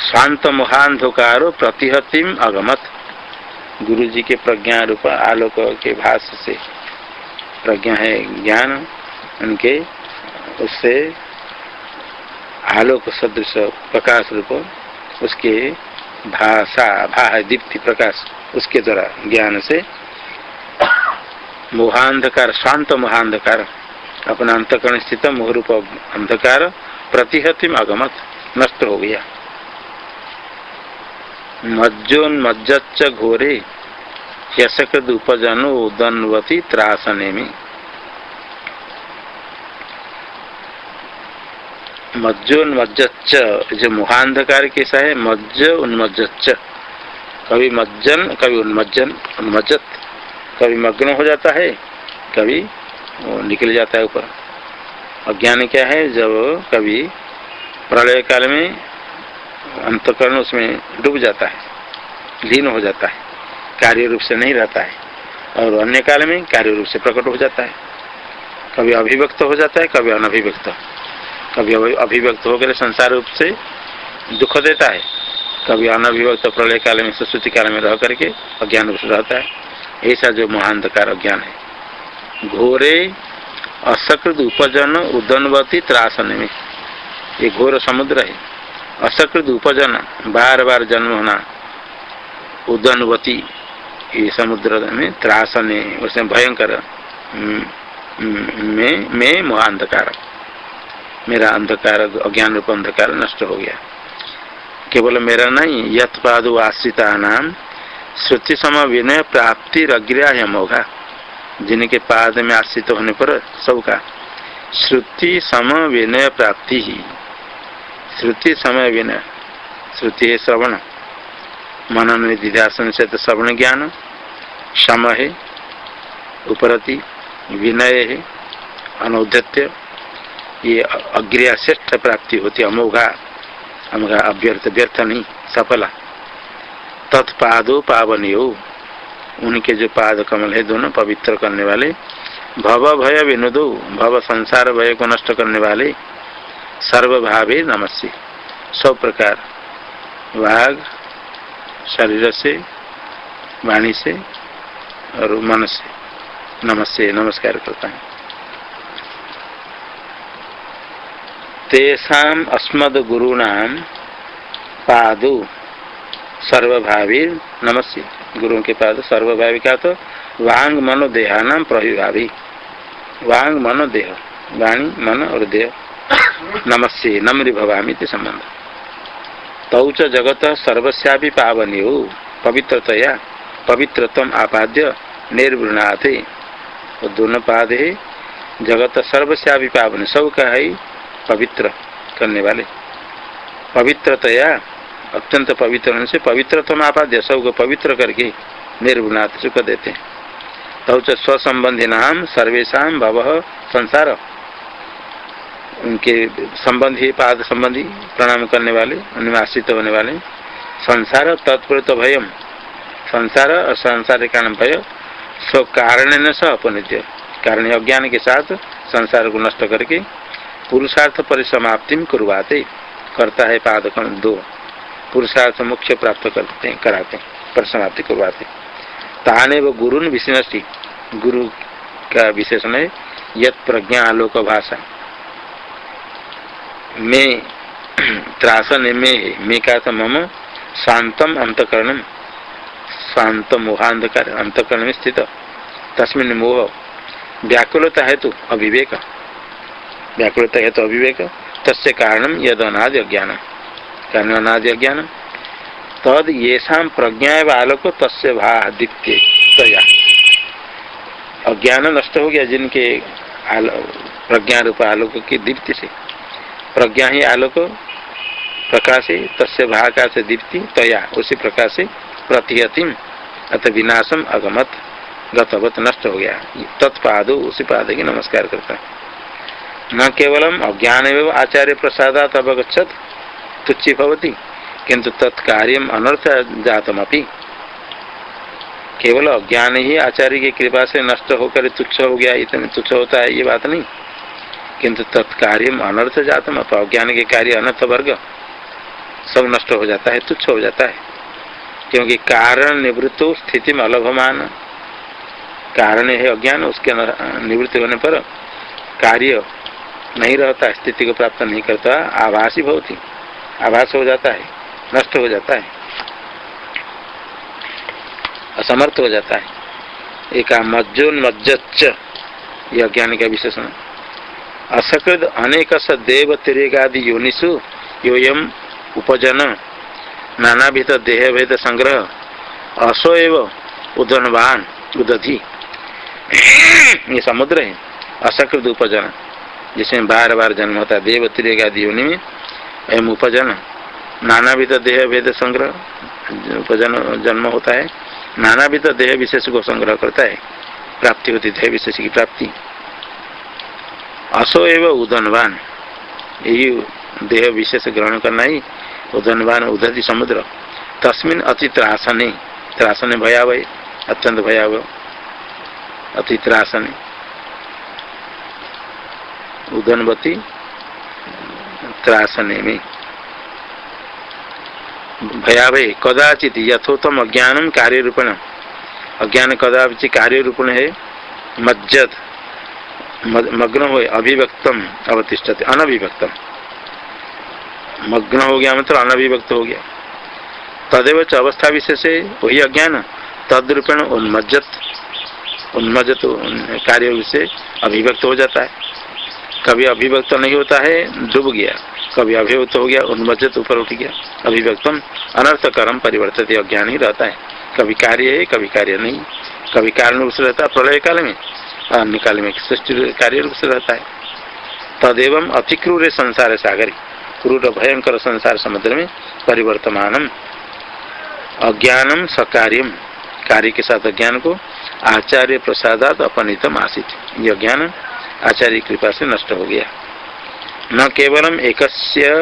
शांत महांधकारो प्रतिहतिम अगमत। गुरु जी के प्रज्ञा रूप आलोक के भाष से प्रज्ञा है ज्ञान, उनके उससे आलोक सदृश प्रकाश रूप, उसके भाषा भा दीप्ति प्रकाश, उसके द्वारा ज्ञान से मोहांधकार, शांत मोहांधकार, अपना अंतकरण स्थित मोहरूप अंधकार प्रतिहतिम अगमत। नष्ट हो गया। मज्जोन्मज्ज घोरे यशकृत उपजनो उदनवती त्रासने में मज्जोन्मज्ज जो मुहांधकार कैसा है, मज्ज उन्मज्ज कभी मज्जन, कभी उन्मज्जन, उन्मज्जत। कभी मग्न हो जाता है, कभी निकल जाता है ऊपर। अज्ञान क्या है, जब कभी प्रलय काल में अंतकरण उसमें डूब जाता है, लीन हो जाता है, कार्य रूप से नहीं रहता है और अन्य काल में कार्य रूप से प्रकट हो जाता है। कभी अभिव्यक्त हो जाता है, कभी अनभिव्यक्त। कभी अभिव्यक्त होकर संसार रूप से दुख देता है। कभी अनभिव्यक्त प्रलय काल में सरस्वती काल में रह करके अज्ञान रूप से रहता है। ऐसा जो महांधकार अज्ञान है। घोरे असकृत उपजन उदनवती त्रासन में। ये घोर समुद्र है। असकृत उपजन, बार बार जन्म होना, उदनवती, ये समुद्र में त्रासन उसमें भयंकर में में महाअंधकार मेरा अंधकार, अज्ञान रूप अंधकार नष्ट हो गया। केवल मेरा नहीं यथपादु आश्रिता नाम श्रुति सम विनय प्राप्ति अग्रह मोघा जिनके पाद में आश्रित होने पर सबका, श्रुति सम विनय प्राप्ति ही। श्रुति समय विनय। श्रुति है श्रवण। मनन निधिध्यासन से तो श्रवण ज्ञान। सम है। उपरति विनय है। अनौदत्य ये अग्रिया श्रेष्ठ प्राप्ति होती अमोघा। अमोघा अभ्यर्थ व्यर्थ नहीं। सफला। तत्पादो पावनियो। उनके जो पाद कमल है दोनों पवित्र करने वाले। भव भय विनोदो। भव संसार भय को नष्ट करने वाले। सर्वभावे नमस्य सब प्रकार वाघ शरीर से वाणी से और मन से नमस्ते, नमस्कार करता है। तेषा अस्मद गुरुणाम पादु सर्वभावी नमस्य गुरुओं के पाद सर्वभावी का तो? वांग मनो देहानाम प्रभिभावी वांग मनो देह, वाणी मन और देह। नमस्ते नम्र भवामी संबंध तौच जगत सर्वस्यापि पावनी हो पवित्रतया पवित्रतम आपाद्य निर्वृणाथे दोनों पाद जगत सर्वस्यापि पावन। सब का है पवित्र करने वाले पवित्रतया अत्यंत पवित्र से पवित्रतम आपाद्य सब को पवित्र करके निर्गुणात सुख देते। तो स्वसंबंधी नाम सर्वेशा भव संसार। उनके संबंधी, पाद संबंधी प्रणाम करने वाले उनमें आश्रित होने वाले। संसार तत्पुर तो भयम। संसार और संसार के कारण भय। स्व कारण न स अपनित्य। कारण अज्ञान के साथ संसार को नष्ट करके पुरुषार्थ परिसमाप्ति में करवाते। करता है पादक दो। पुरुषार्थ मुख्य प्राप्त करते, कराते, परिसमाप्ति करवाते। ताने वो गुरु विष्णि गुरु का विशेषण है, यत प्रज्ञा आलोक भाषा में त्रासन में का था मम शांतम अंतकरण शांत मोहांधकार अंतकरण में स्थित। तस्मिन मोह व्याकुलता है तो अविवेक। व्याकुलता है तो अविवेक। तस्य कारण यद अनादि अज्ञान कारण अनादि अज्ञान तद ये प्रज्ञा एवं आलोक तस्य भा दीप्य तया अज्ञान नष्ट हो गया जिनके प्रज्ञा रूप आलोक की दीप्ति से। प्रज्ञा ही आलोक, प्रकाश, तस्य भाका से दीप्ति, तया, उसी प्रकाश से प्रतिहतिम अथ विनाशम अगमत, गतवत नष्ट हो गया। तत्पादो उसी पाद की नमस्कार करता है। न केवलम अज्ञान एवं आचार्य प्रसादात अवगछत तुच्छी भवती किंतु तत्कार्य अनर्थ जातमपि। केवल अज्ञान ही आचार्य की कृपा से नष्ट होकर तुच्छ हो गया, इतने तुच्छ होता है ये बात नहीं। किंतु तत्कार्य अनर्थ जातम अज्ञान के कार्य अनर्थ वर्ग, सब नष्ट हो जाता है, तुच्छ हो जाता है। क्योंकि कारण निवृत्त स्थिति में अलभमान। कारण है अज्ञान, उसके निवृत्ति होने पर कार्य नहीं रहता, स्थिति को प्राप्त नहीं करता, आभास ही बहुत ही आभास हो जाता है, नष्ट हो जाता है, असमर्थ हो जाता है। एक मज्जोन्मज्जच्च यह अज्ञान का विशेषण। असकृत अनेक स देव तिरेगादि योनिषु योयम उपजन। नानाविध देह भेद संग्रह। असो एव उदनवान, उदधि। ये समुद्र है असकृत उपजन। जिसमें बार बार जन्म होता है देव तिरेगादि योनि में एवं उपजन। नानाविध देह भेद संग्रह, उपजन, जन्म होता है। नानाविध देह विशेष को संग्रह करता है। प्राप्ति होती देह विशेष की प्राप्ति। असो एवं उदनवान। यही देह विशेष ग्रहण करना ही उदनवान, उदधि समुद्र। तस्मिन अति त्रासने त्रासने भयावह अत्यंत भयावह अति त्रासने उदनवती त्रासने में। भयावह, कदाचित यथोत्तम अज्ञानम कार्य रूपेण अज्ञान कदाचित कार्य रूपेण है मज्जत मग्न हो, अभिव्यक्तम अवतिष्ठते, अनभिव्यक्तम। मग्न हो गया मतलब अनभिव्यक्त हो गया। तदेव च अवस्था विशेष, वही अज्ञान, तद्रूपेण उन्मज्जत उन्मज्जत कार्य से अभिव्यक्त हो जाता है। कभी अभिव्यक्त नहीं होता है, डूब गया। कभी अभिव्यक्त हो गया, उन्मज्जत ऊपर उठ गया। अभिव्यक्तम अनर्थ कर्म परिवर्तित, अज्ञान ही रहता है। कभी कार्य है, कभी कार्य नहीं। कभी कारण रूप से रहता है, प्रलय काल में। अन्य काल में सृष्टि कार्य रूप से रहता है। तदेव अति क्रूर संसार सागर, क्रूर भयंकर संसार समुद्र में परिवर्तमान अज्ञानम सकार्यम। कार्य के साथ अज्ञान को आचार्य प्रसादात अपनीतम आसित। यह ज्ञान आचार्य कृपा से नष्ट हो गया। न केवलम एक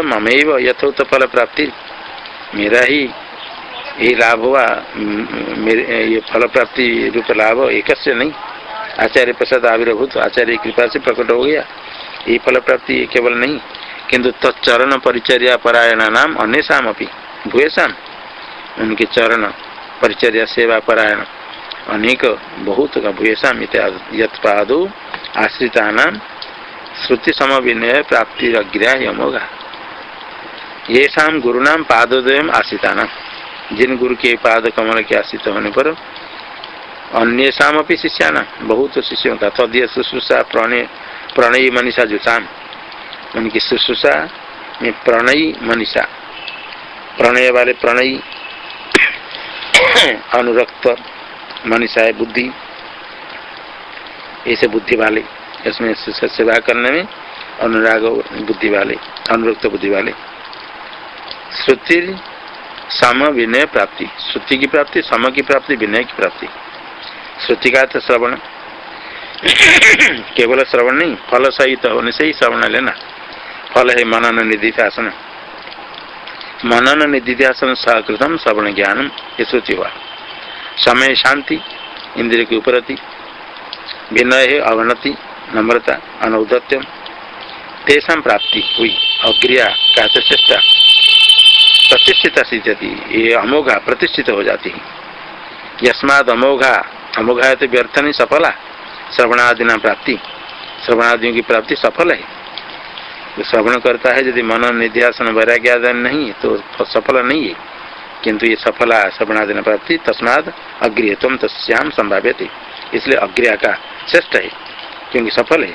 ममैव यथोत फल प्राप्ति, मेरा ही यही लाभ हुआ मेरे, ये फल प्राप्ति रूप लाभ एक नहीं। आचार्य प्रसाद आविर्भूत। आचार्य कृपा से प्रकट हो गया। ये फल प्राप्ति केवल नहीं, किंतु तत्चरण परिचर्या परायण नाम अन्यम अपनी भूयसाम उनके चरण परिचर्या सेवा परायण। अनेक बहुत का भूयसाम यद आश्रिता नाम श्रुति समविनय प्राप्ति अग्रह होगा ये शाम गुरुनाम पादोदय आश्रिता नाम जिन गुरु के पाद कमल के आश्रित होने पर अन्य शाम शिष्याना बहुत शिष्यों का, तदीय शुश्रूषा, प्रणय, प्रणयी मनीषा जुसाम उनकी शुश्रूषा में प्रणयी मनीषा, प्रणय वाले प्रणयी, अनुरक्त मनीषा है बुद्धि। ऐसे बुद्धि वाले, इसमें शिष्य सेवा करने में अनुराग बुद्धि वाले, अनुरक्त बुद्धि वाले। श्रुति, सम विनय प्राप्ति। श्रुति की प्राप्ति, सम की प्राप्ति, विनय की प्राप्ति। श्रुति का तो श्रवण। केवल श्रवण नहीं, फल सहित होने से ही श्रवण लेना। फल है मनन निधिध्यासन मनन निधिध्यासन सहकृतम श्रवण ज्ञानम, ये श्रुति हुआ। समय शांति, इंद्रिय की उपरति। विनय है अवनति, नम्रता अनौदत्यम तेषा प्राप्ति हुई अग्रिया का चेष्टा प्रतिष्ठित सिद्धि ये अमोघा प्रतिष्ठित हो जाती है। यस्माद अमोघा अमोघा तो व्यर्थ नहीं, सफला श्रवणादि ना प्राप्ति। श्रवणादियों की प्राप्ति सफल है। तो श्रवण करता है, यदि मन निध्यासन वैराग्यादन नहीं तो सफल नहीं है। किंतु ये सफला श्रवणादि प्राप्ति, तस्माद अग्रिय तुम तस्याम संभाव्य थे इसलिए अग्रिया का श्रेष्ठ है, क्योंकि सफल है।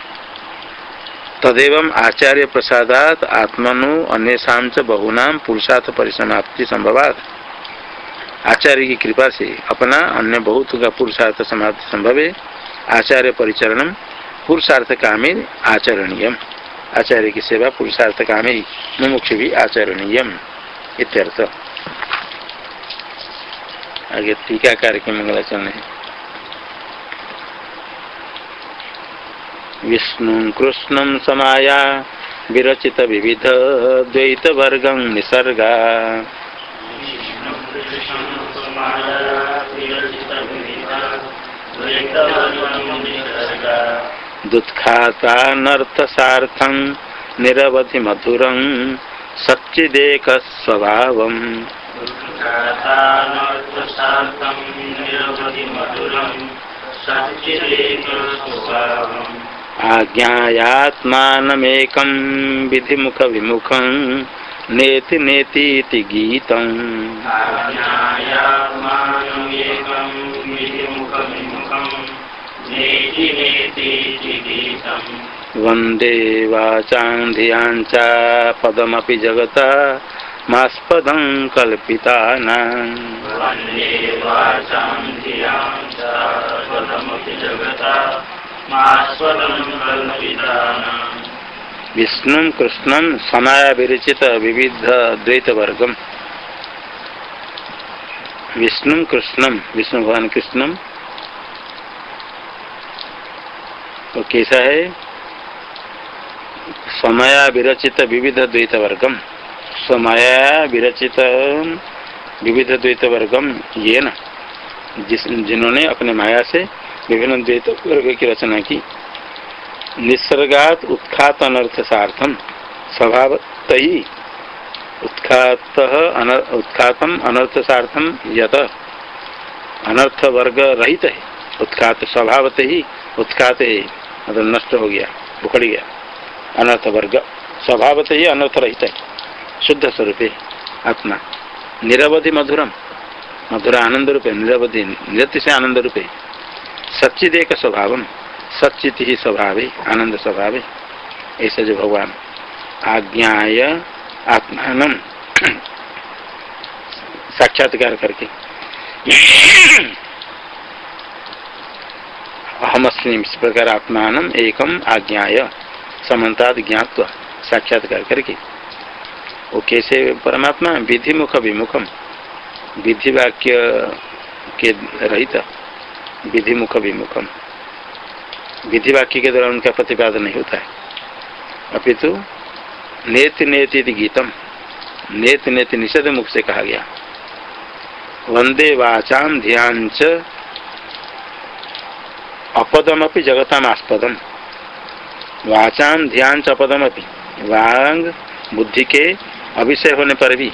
तदेव आचार्य प्रसादात आत्मनु अन्य बहुनाम पुरुषार्थ परिसमाप्ति संभवात। आचार्य की कृपा से अपना अन्य बहुत का पुरुषार्थ समाप्ति संभव। है आचार्य परिचरण पुरुषार्थ कामे आचरणीय आचार्य की सेवा पुरुषार्थ कामे मुमुक्ष भी आचरणीय इत्यर्थ। आगे टीका कार्यक्रम मंगलाचरण है विष्णु कृष्ण समाया, विरचित विविध द्वैत वर्गं निसर्गा। दुत्खातानर्थसार्थं निरवधि मधुरं सच्चिदेक स्वभाव आज्ञायात्मानमेकं विधिमुख विमुखं नेति नेति गीतम् वंदे वाचां धियाञ्च पदमपि जगता मास्पदं कल्पितानाम् विष्णु कृष्ण समाया विरचित विविध द्वैत वर्गम विष्णु कृष्णम विष्णु भगवान कृष्णम तो कैसा है समया विरचित विविध द्वैत वर्गम समया विरचित विविध द्वैत वर्गम ये न जिस जिन्होंने अपने माया से विभिन्न द्वैत वर्ग की रचना की। निसर्गात उत्खात अनर्थ सार्थम स्वभाव तही उत्खात उत्खातम अनर्थ सार्थम यत। अनर्थ वर्ग रहित है, उत्खात स्वभावत ही उत्खात है मतलब नष्ट हो गया उखड़ गया। अनर्थ वर्ग स्वभावत ही अनर्थ रहित है। शुद्ध स्वरूप आत्मा। निरवधि मधुरम। मधुर आनंद रूपे, निरवधि नृत्य से आनंद रूपे। सच्चिद एक स्वभाव सचित ही स्वभाव, आनंद स्वभाव। ऐसे जो भगवान आज्ञाय आत्मान साक्षात्कार करके। अहमअस्मी इस प्रकार आत्मान एकम आज्ञाय। समन्ताद ज्ञात साक्षात्कार करके। वो कैसे परमात्मा विधि मुख विमुखम। विधि वाक्य के रहित विधि मुख विमुखम। विधि वाक्य के द्वारा उनका प्रतिपादन नहीं होता है। अपितु नेत नेति गीतम। नेत नेति निषेध मुख से कहा गया। वंदे वाचाम ध्यान च। अपदम अपनी जगताम वाचाम ध्यान च अपनी वांग बुद्धि के अभिषय होने पर भी।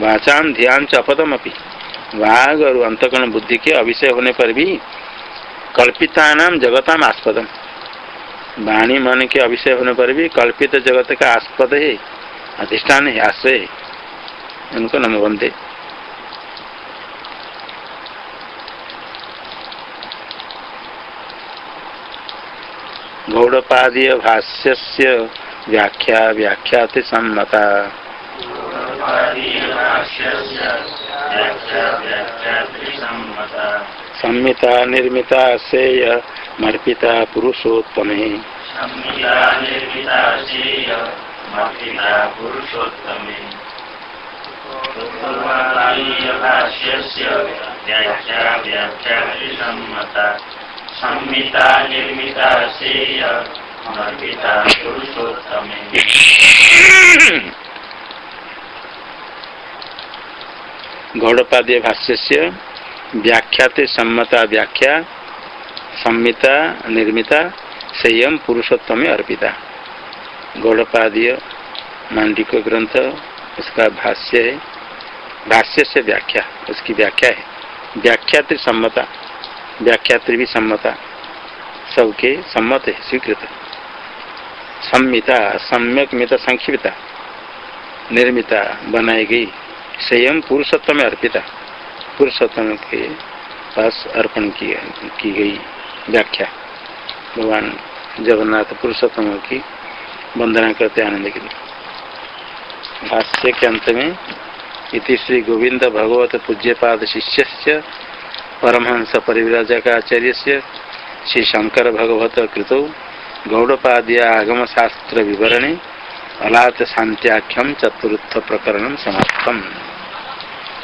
वाचाम ध्यान च अपदम अपनी वाघ और अंतकरण बुद्धि के अभिषय होने पर भी कल्पिता नाम जगताम आस्पदम। वाणी मन के अभिषय होने पर भी कल्पित जगत का आस्पद है, अधिष्ठान है, आश्रय है। उनको नम गौड़पादीय भाष्य व्याख्या व्याख्या सम्मता संमिता निर्मिता सेय मर्पिता पुरुषोत्तम। मर्पिता पुरुषोत्तम गौड़पादीय भाष्य से व्याख्याते सम्मता व्याख्या, संमिता निर्मिता संयम पुरुषोत्तम अर्पिता। गौड़पादीय मांडिक ग्रंथ, उसका भाष्य है। भाष्य से व्याख्या, उसकी व्याख्या है। व्याख्यात्र सम्मता। व्याख्यात्र भी सम्मता सबके सम्मत है स्वीकृत। संमिता सम्यक मित संक्षिप्ता। निर्मिता बनाई गई। स्वयं पुरुषोत्तम में अर्पिता। पुरुषोत्तम के पास अर्पण की, की गई व्याख्या। भगवान जगन्नाथ पुरुषोत्तम की वंदना करते आनंद के लिए। भाष्य के अंत में इति श्री गोविंद भगवत पूज्यपाद शिष्य परमहंस परिव्राजकाचार्य से श्री शंकर भगवत कृतौ गौड़पाद्या आगम शास्त्र विवरणे अलात शांत्याख्यम चतुर्थ प्रकरण समाप्तम।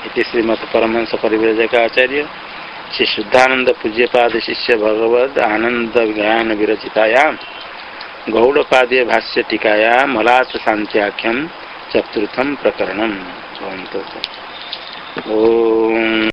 इति श्रीमद परमहंस परिव्रजक आचार्य श्री शुद्धानंद पूज्यपाद शिष्य भगवद आनंद ज्ञान विरचितायाम गौड़पादीय भाष्य टीकाया मलास शांत्याख्यम चतुर्थम प्रकरणम। ओम।